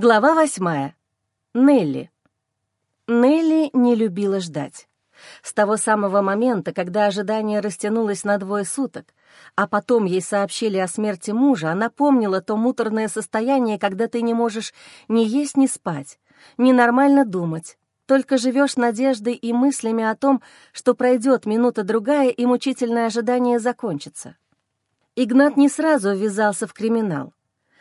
Глава восьмая. Нелли. Нелли не любила ждать. С того самого момента, когда ожидание растянулось на двое суток, а потом ей сообщили о смерти мужа, она помнила то муторное состояние, когда ты не можешь ни есть, ни спать, ни нормально думать, только живешь надеждой и мыслями о том, что пройдет минута-другая и мучительное ожидание закончится. Игнат не сразу ввязался в криминал.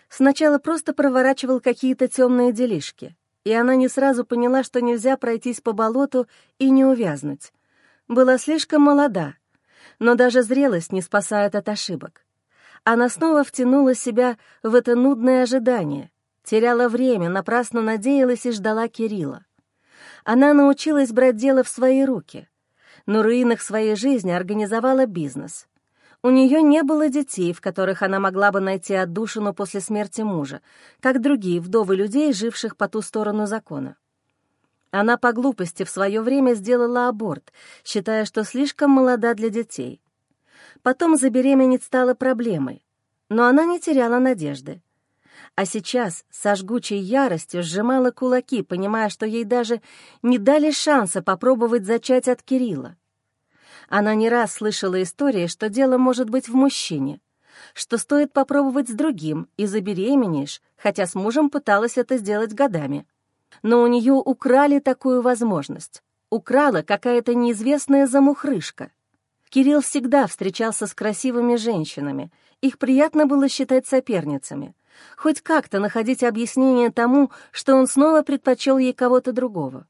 Сначала просто проворачивал какие-то темные делишки, и она не сразу поняла, что нельзя пройтись по болоту и не увязнуть. Была слишком молода, но даже зрелость не спасает от ошибок. Она снова втянула себя в это нудное ожидание, теряла время, напрасно надеялась и ждала Кирилла. Она научилась брать дело в свои руки. На руинах своей жизни организовала бизнес. У нее не было детей, в которых она могла бы найти отдушину после смерти мужа, как другие вдовы людей, живших по ту сторону закона. Она по глупости в свое время сделала аборт, считая, что слишком молода для детей. Потом забеременеть стало проблемой, но она не теряла надежды. А сейчас со жгучей яростью сжимала кулаки, понимая, что ей даже не дали шанса попробовать зачать от Кирилла. Она не раз слышала истории, что дело может быть в мужчине, что стоит попробовать с другим и забеременеешь, хотя с мужем пыталась это сделать годами но у нее украли такую возможность. Украла какая-то неизвестная замухрышка. Кирилл всегда встречался с красивыми женщинами. Их приятно было считать соперницами. Хоть как-то находить объяснение тому, что он снова предпочел ей кого-то другого.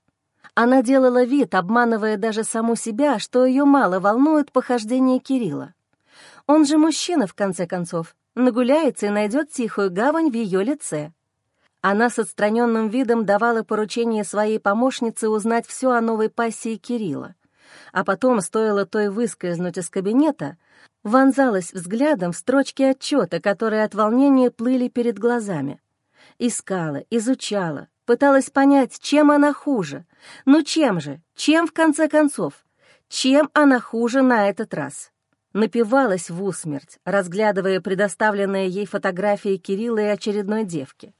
Она делала вид, обманывая даже саму себя, что ее мало волнует похождение Кирилла. Он же мужчина, в конце концов, нагуляется и найдет тихую гавань в ее лице. Она с отстраненным видом давала поручение своей помощнице узнать все о новой пассии Кирилла. А потом, стоило той выскользнуть из кабинета, вонзалась взглядом в строчки отчета, которые от волнения плыли перед глазами. Искала, изучала, пыталась понять, чем она хуже. Ну чем же? Чем, в конце концов? Чем она хуже на этот раз? Напивалась в усмерть, разглядывая предоставленные ей фотографии Кирилла и очередной девки.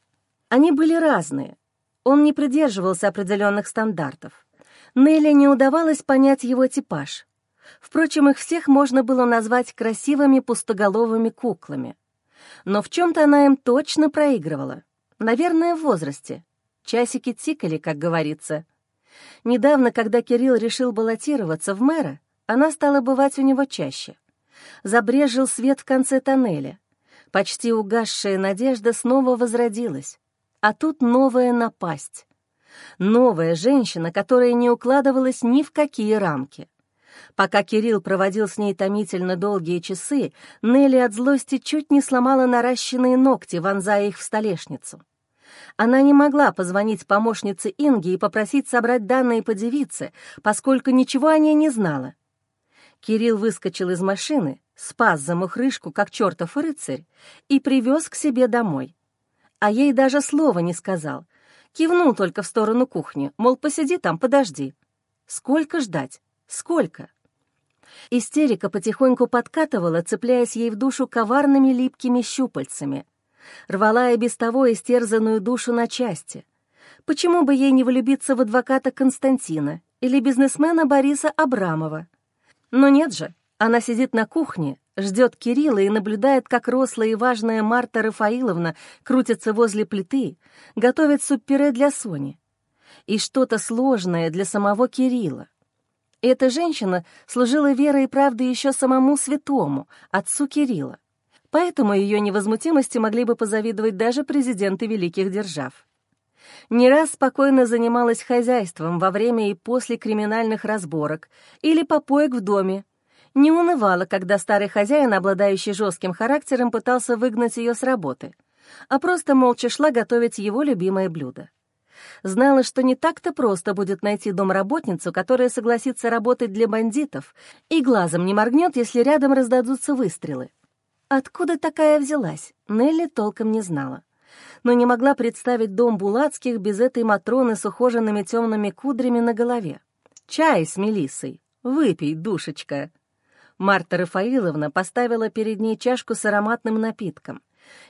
Они были разные. Он не придерживался определенных стандартов. Нелли не удавалось понять его типаж. Впрочем, их всех можно было назвать красивыми пустоголовыми куклами. Но в чем-то она им точно проигрывала. Наверное, в возрасте. Часики тикали, как говорится. Недавно, когда Кирилл решил баллотироваться в мэра, она стала бывать у него чаще. Забрежил свет в конце тоннеля. Почти угасшая надежда снова возродилась. А тут новая напасть. Новая женщина, которая не укладывалась ни в какие рамки. Пока Кирилл проводил с ней томительно долгие часы, Нелли от злости чуть не сломала наращенные ногти, вонзая их в столешницу. Она не могла позвонить помощнице Инги и попросить собрать данные по девице, поскольку ничего о ней не знала. Кирилл выскочил из машины, спас замухрышку, как чертов рыцарь, и привез к себе домой а ей даже слова не сказал. Кивнул только в сторону кухни, мол, посиди там, подожди. Сколько ждать? Сколько? Истерика потихоньку подкатывала, цепляясь ей в душу коварными липкими щупальцами. Рвала и без того истерзанную душу на части. Почему бы ей не влюбиться в адвоката Константина или бизнесмена Бориса Абрамова? Но нет же, она сидит на кухне, ждет Кирилла и наблюдает, как рослая и важная Марта Рафаиловна крутится возле плиты, готовит суп-пюре для Сони. И что-то сложное для самого Кирилла. Эта женщина служила верой и правдой еще самому святому, отцу Кирилла. Поэтому ее невозмутимости могли бы позавидовать даже президенты великих держав. Не раз спокойно занималась хозяйством во время и после криминальных разборок или попоек в доме, не унывала, когда старый хозяин, обладающий жестким характером, пытался выгнать ее с работы, а просто молча шла готовить его любимое блюдо. Знала, что не так-то просто будет найти домработницу, которая согласится работать для бандитов и глазом не моргнет, если рядом раздадутся выстрелы. Откуда такая взялась, Нелли толком не знала. Но не могла представить дом Булацких без этой Матроны с ухоженными темными кудрями на голове. «Чай с Мелиссой. Выпей, душечка», Марта Рафаиловна поставила перед ней чашку с ароматным напитком,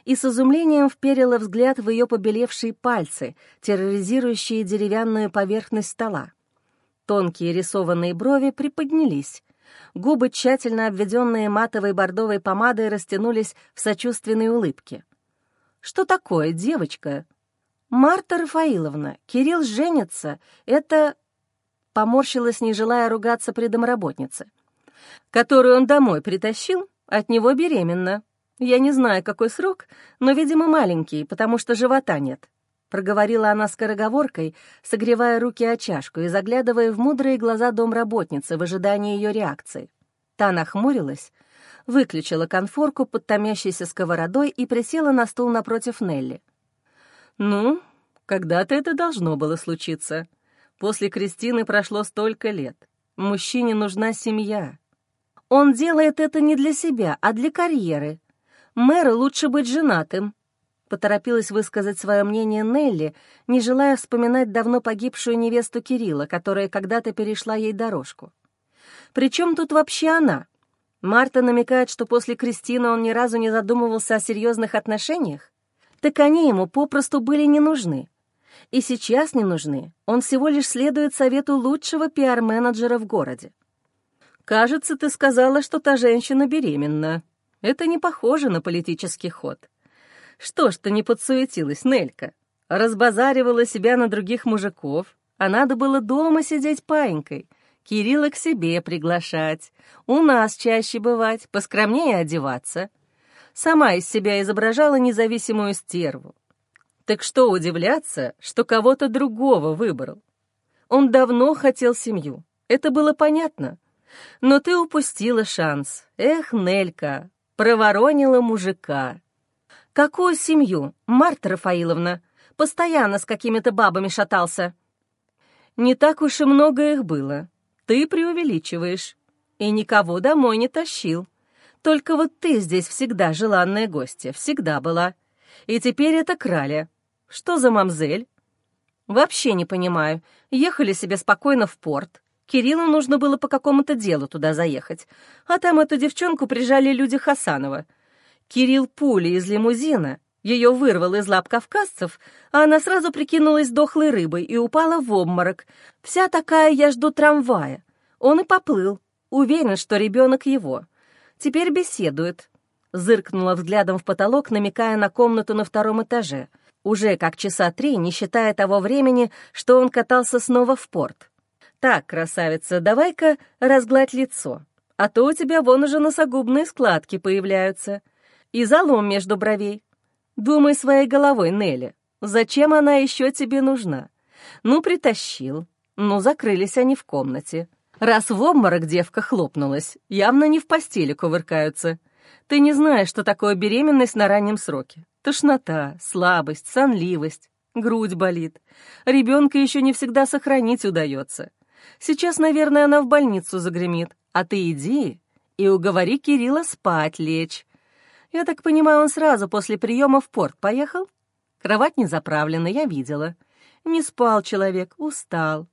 и с изумлением вперила взгляд в ее побелевшие пальцы, терроризирующие деревянную поверхность стола. Тонкие рисованные брови приподнялись. Губы, тщательно обведенные матовой бордовой помадой, растянулись в сочувственной улыбке. «Что такое, девочка?» «Марта Рафаиловна, Кирилл женится. Это...» Поморщилась, не желая ругаться при домработнице. «Которую он домой притащил, от него беременна. Я не знаю, какой срок, но, видимо, маленький, потому что живота нет. — проговорила она скороговоркой, согревая руки о чашку и заглядывая в мудрые глаза домработницы в ожидании ее реакции. Та нахмурилась, выключила конфорку под томящейся сковородой и присела на стул напротив Нелли. «Ну, когда-то это должно было случиться. После Кристины прошло столько лет. Мужчине нужна семья. Он делает это не для себя, а для карьеры. Мэру лучше быть женатым, Поторопилась высказать свое мнение Нелли, не желая вспоминать давно погибшую невесту Кирилла, которая когда-то перешла ей дорожку. Причем тут вообще она? Марта намекает, что после Кристины он ни разу не задумывался о серьезных отношениях? Так они ему попросту были не нужны. И сейчас не нужны. Он всего лишь следует совету лучшего пиар-менеджера в городе. «Кажется, ты сказала, что та женщина беременна. Это не похоже на политический ход», что ж ты не подсуетилась, Нелька? Разбазаривала себя на других мужиков, а надо было дома сидеть паинькой, Кирилла к себе приглашать, у нас чаще бывать, поскромнее одеваться. Сама из себя изображала независимую стерву. Так что удивляться, что кого-то другого выбрал? Он давно хотел семью, это было понятно. Но ты упустила шанс. Эх, Нелька, проворонила мужика. «Какую семью, Марта Рафаиловна? Постоянно с какими-то бабами шатался». «Не так уж и много их было. Ты преувеличиваешь. И никого домой не тащил. Только вот ты здесь всегда желанная гостья, всегда была. И теперь это краля. Что за мамзель?» «Вообще не понимаю. Ехали себе спокойно в порт. Кириллу нужно было по какому-то делу туда заехать. А там эту девчонку прижали люди Хасанова. Кирилл пули из лимузина, ее вырвал из лап кавказцев, а она сразу прикинулась дохлой рыбой и упала в обморок. Вся такая «я жду трамвая». Он и поплыл, уверен, что ребенок его. Теперь беседует. Зыркнула взглядом в потолок, намекая на комнату на втором этаже. Уже как часа три, не считая того времени, что он катался снова в порт. «Так, красавица, давай-ка разгладь лицо, а то у тебя вон уже носогубные складки появляются» и залом между бровей. Думай своей головой, Нелли, зачем она еще тебе нужна? Ну, притащил. Ну, закрылись они в комнате. Раз в обморок девка хлопнулась, явно не в постели кувыркаются. Ты не знаешь, что такое беременность на раннем сроке. Тошнота, слабость, сонливость, грудь болит. Ребенка еще не всегда сохранить удается. Сейчас, наверное, она в больницу загремит, а ты иди и уговори Кирилла спать лечь. Я так понимаю, он сразу после приема в порт поехал? Кровать не заправлена, я видела. Не спал человек, устал.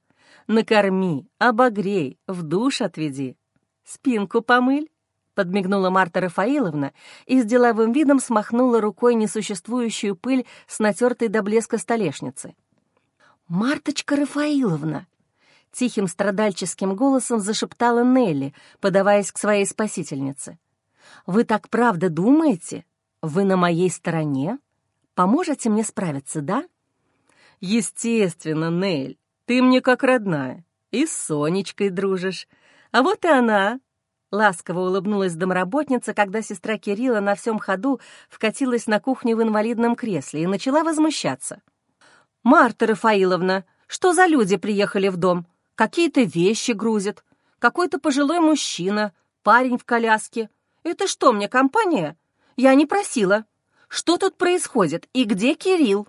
Накорми, обогрей, в душ отведи. Спинку помыль. Подмигнула Марта Рафаиловна и с деловым видом смахнула рукой несуществующую пыль с натертой до блеска столешницы. «Марточка Рафаиловна!» Тихим страдальческим голосом зашептала Нелли, подаваясь к своей спасительнице. Вы так правда думаете? Вы на моей стороне? Поможете мне справиться, да? Естественно, Нель, ты мне как родная. И с Сонечкой дружишь. А вот и она. Ласково улыбнулась домработница, когда сестра Кирилла на всем ходу вкатилась на кухню в инвалидном кресле и начала возмущаться. «Марта Рафаиловна, что за люди приехали в дом? Какие-то вещи грузят. Какой-то пожилой мужчина, парень в коляске. «Это что мне, компания? Я не просила. Что тут происходит и где Кирилл?»